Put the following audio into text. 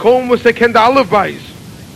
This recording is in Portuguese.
Como você quer dar alibis?